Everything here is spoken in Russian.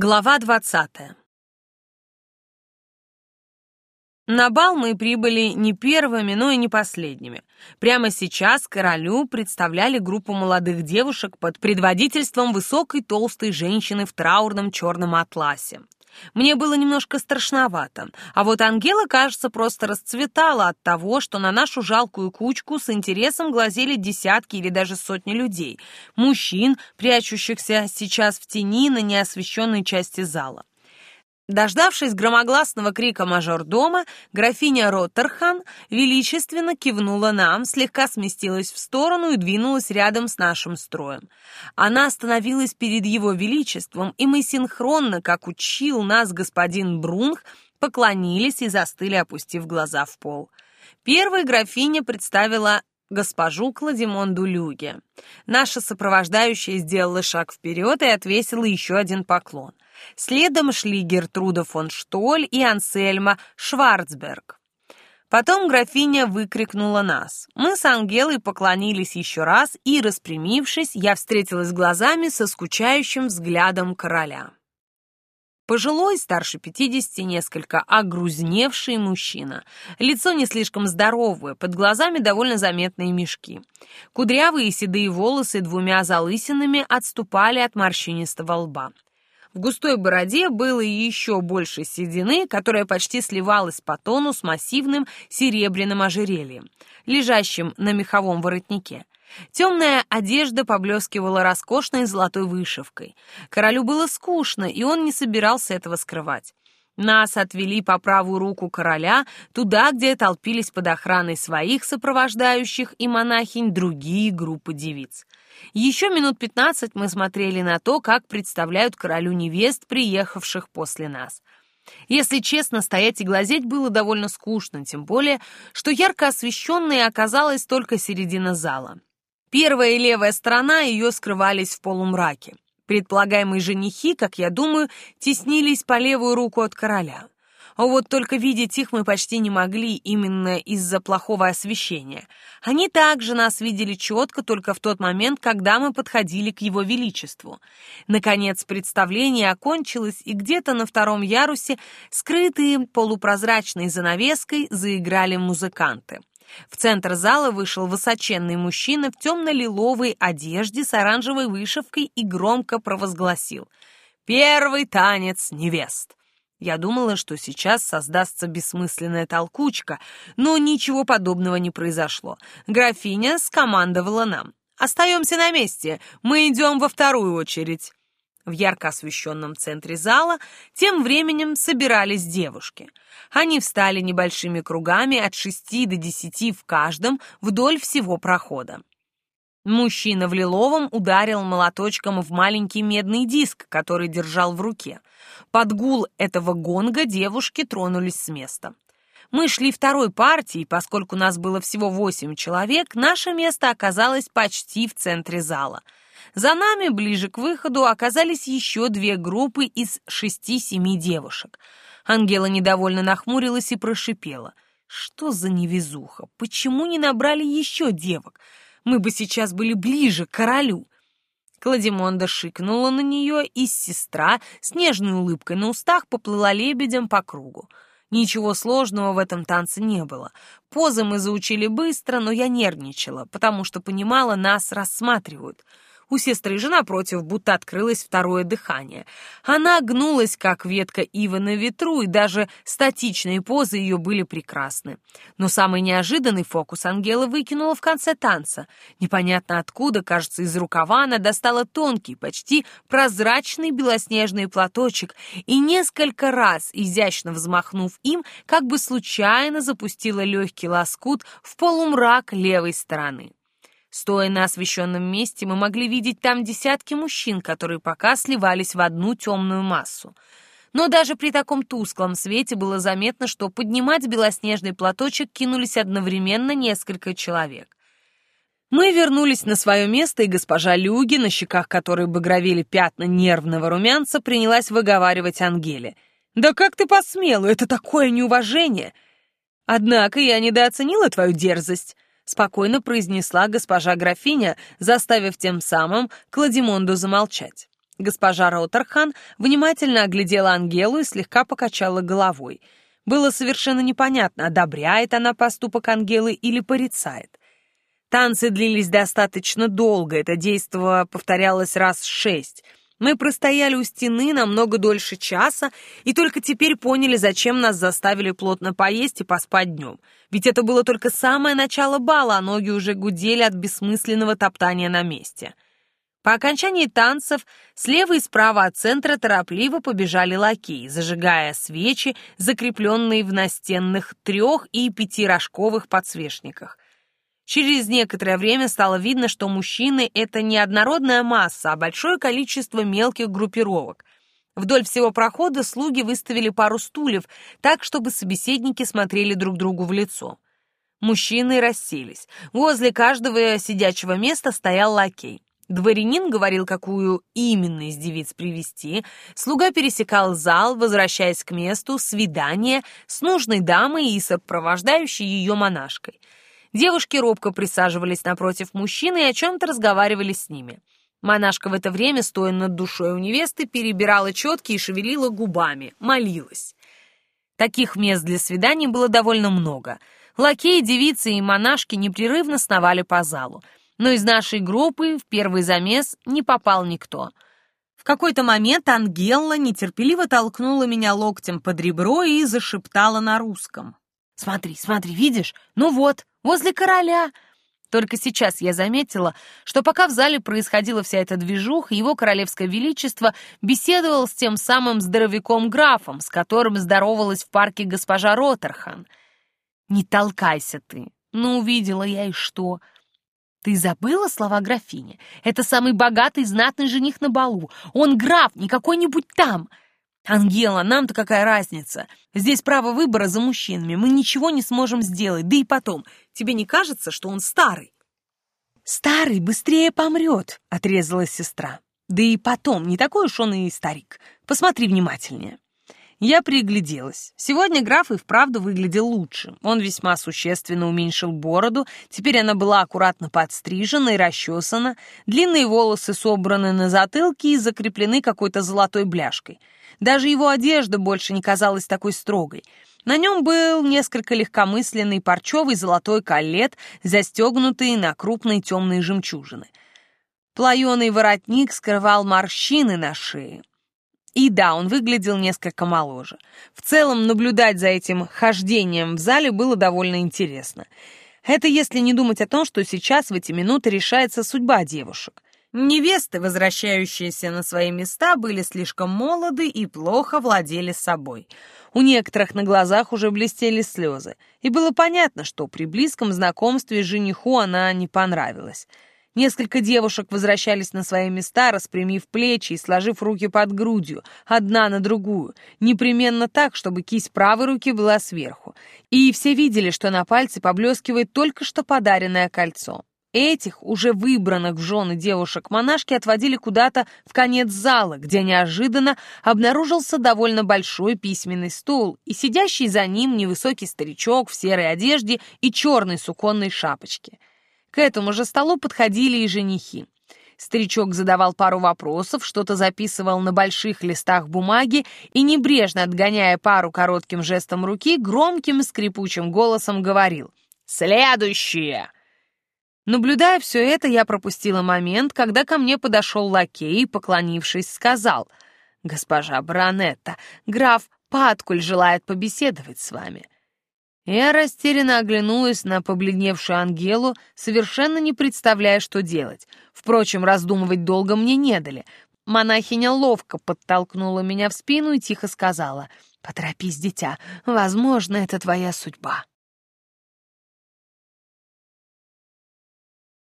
Глава двадцатая. На бал мы прибыли не первыми, но и не последними. Прямо сейчас королю представляли группу молодых девушек под предводительством высокой толстой женщины в траурном черном атласе. Мне было немножко страшновато, а вот Ангела, кажется, просто расцветала от того, что на нашу жалкую кучку с интересом глазели десятки или даже сотни людей, мужчин, прячущихся сейчас в тени на неосвещенной части зала. Дождавшись громогласного крика мажордома, графиня Роттерхан величественно кивнула нам, слегка сместилась в сторону и двинулась рядом с нашим строем. Она остановилась перед его величеством, и мы синхронно, как учил нас господин Брунх, поклонились и застыли, опустив глаза в пол. Первая графиня представила госпожу Кладимонду Люге. Наша сопровождающая сделала шаг вперед и отвесила еще один поклон — Следом шли Гертруда фон Штоль и Ансельма Шварцберг. Потом графиня выкрикнула нас. Мы с Ангелой поклонились еще раз, и, распрямившись, я встретилась глазами со скучающим взглядом короля. Пожилой, старше пятидесяти, несколько огрузневший мужчина. Лицо не слишком здоровое, под глазами довольно заметные мешки. Кудрявые седые волосы двумя залысинами отступали от морщинистого лба. В густой бороде было еще больше седины, которая почти сливалась по тону с массивным серебряным ожерельем, лежащим на меховом воротнике. Темная одежда поблескивала роскошной золотой вышивкой. Королю было скучно, и он не собирался этого скрывать. Нас отвели по правую руку короля, туда, где толпились под охраной своих сопровождающих и монахинь другие группы девиц. Еще минут пятнадцать мы смотрели на то, как представляют королю невест, приехавших после нас. Если честно, стоять и глазеть было довольно скучно, тем более, что ярко освещенной оказалась только середина зала. Первая и левая сторона ее скрывались в полумраке. Предполагаемые женихи, как я думаю, теснились по левую руку от короля. А вот только видеть их мы почти не могли именно из-за плохого освещения. Они также нас видели четко только в тот момент, когда мы подходили к его величеству. Наконец представление окончилось, и где-то на втором ярусе, скрытые полупрозрачной занавеской, заиграли музыканты. В центр зала вышел высоченный мужчина в темно-лиловой одежде с оранжевой вышивкой и громко провозгласил «Первый танец невест». Я думала, что сейчас создастся бессмысленная толкучка, но ничего подобного не произошло. Графиня скомандовала нам. «Остаемся на месте, мы идем во вторую очередь». В ярко освещенном центре зала тем временем собирались девушки. Они встали небольшими кругами от шести до десяти в каждом вдоль всего прохода. Мужчина в лиловом ударил молоточком в маленький медный диск, который держал в руке. Под гул этого гонга девушки тронулись с места. Мы шли второй партией, поскольку нас было всего восемь человек, наше место оказалось почти в центре зала. За нами, ближе к выходу, оказались еще две группы из шести-семи девушек. Ангела недовольно нахмурилась и прошипела. «Что за невезуха? Почему не набрали еще девок?» Мы бы сейчас были ближе к королю. Кладимонда шикнула на нее, и сестра с нежной улыбкой на устах поплыла лебедем по кругу. Ничего сложного в этом танце не было. Позы мы заучили быстро, но я нервничала, потому что понимала, нас рассматривают — у сестры же, напротив, будто открылось второе дыхание. Она гнулась, как ветка ивы на ветру, и даже статичные позы ее были прекрасны. Но самый неожиданный фокус Ангела выкинула в конце танца. Непонятно откуда, кажется, из рукава она достала тонкий, почти прозрачный белоснежный платочек и несколько раз, изящно взмахнув им, как бы случайно запустила легкий лоскут в полумрак левой стороны. Стоя на освещенном месте, мы могли видеть там десятки мужчин, которые пока сливались в одну темную массу. Но даже при таком тусклом свете было заметно, что поднимать белоснежный платочек кинулись одновременно несколько человек. Мы вернулись на свое место, и госпожа Люги, на щеках которой багровели пятна нервного румянца, принялась выговаривать Ангеле. «Да как ты посмела? Это такое неуважение!» «Однако я недооценила твою дерзость спокойно произнесла госпожа графиня, заставив тем самым Кладимонду замолчать. Госпожа Роттерхан внимательно оглядела Ангелу и слегка покачала головой. Было совершенно непонятно, одобряет она поступок Ангелы или порицает. Танцы длились достаточно долго, это действо повторялось раз шесть. Мы простояли у стены намного дольше часа и только теперь поняли, зачем нас заставили плотно поесть и поспать днем. Ведь это было только самое начало бала, а ноги уже гудели от бессмысленного топтания на месте. По окончании танцев слева и справа от центра торопливо побежали лакеи, зажигая свечи, закрепленные в настенных трех- и пятирожковых подсвечниках. Через некоторое время стало видно, что мужчины — это не однородная масса, а большое количество мелких группировок. Вдоль всего прохода слуги выставили пару стульев, так, чтобы собеседники смотрели друг другу в лицо. Мужчины расселись. Возле каждого сидячего места стоял лакей. Дворянин говорил, какую именно из девиц привести. Слуга пересекал зал, возвращаясь к месту свидания с нужной дамой и сопровождающей ее монашкой. Девушки робко присаживались напротив мужчины и о чем-то разговаривали с ними. Монашка в это время, стоя над душой у невесты, перебирала четки и шевелила губами, молилась. Таких мест для свиданий было довольно много. Лакеи, девицы и монашки непрерывно сновали по залу. Но из нашей группы в первый замес не попал никто. В какой-то момент Ангелла нетерпеливо толкнула меня локтем под ребро и зашептала на русском. «Смотри, смотри, видишь? Ну вот, возле короля!» Только сейчас я заметила, что пока в зале происходила вся эта движуха, его королевское величество беседовал с тем самым здоровяком-графом, с которым здоровалась в парке госпожа Роттерхан. «Не толкайся ты! Ну, увидела я и что!» «Ты забыла слова графини? Это самый богатый знатный жених на балу. Он граф, не какой-нибудь там!» «Ангела, нам-то какая разница? Здесь право выбора за мужчинами, мы ничего не сможем сделать, да и потом, тебе не кажется, что он старый?» «Старый быстрее помрет», — отрезала сестра. «Да и потом, не такой уж он и старик. Посмотри внимательнее». Я пригляделась. Сегодня граф и вправду выглядел лучше. Он весьма существенно уменьшил бороду, теперь она была аккуратно подстрижена и расчесана, длинные волосы собраны на затылке и закреплены какой-то золотой бляшкой. Даже его одежда больше не казалась такой строгой. На нем был несколько легкомысленный парчевый золотой колет, застегнутый на крупные темные жемчужины. Плаеный воротник скрывал морщины на шее. И да, он выглядел несколько моложе. В целом, наблюдать за этим хождением в зале было довольно интересно. Это если не думать о том, что сейчас в эти минуты решается судьба девушек. Невесты, возвращающиеся на свои места, были слишком молоды и плохо владели собой. У некоторых на глазах уже блестели слезы, и было понятно, что при близком знакомстве жениху она не понравилась. Несколько девушек возвращались на свои места, распрямив плечи и сложив руки под грудью, одна на другую, непременно так, чтобы кисть правой руки была сверху. И все видели, что на пальце поблескивает только что подаренное кольцо. Этих, уже выбранных в жены девушек-монашки, отводили куда-то в конец зала, где неожиданно обнаружился довольно большой письменный стол и сидящий за ним невысокий старичок в серой одежде и черной суконной шапочке. К этому же столу подходили и женихи. Старичок задавал пару вопросов, что-то записывал на больших листах бумаги и, небрежно отгоняя пару коротким жестом руки, громким скрипучим голосом говорил «Следующее!» Наблюдая все это, я пропустила момент, когда ко мне подошел лакей и, поклонившись, сказал, «Госпожа Бранетта, граф Паткуль желает побеседовать с вами». Я растерянно оглянулась на побледневшую Ангелу, совершенно не представляя, что делать. Впрочем, раздумывать долго мне не дали. Монахиня ловко подтолкнула меня в спину и тихо сказала, «Поторопись, дитя, возможно, это твоя судьба».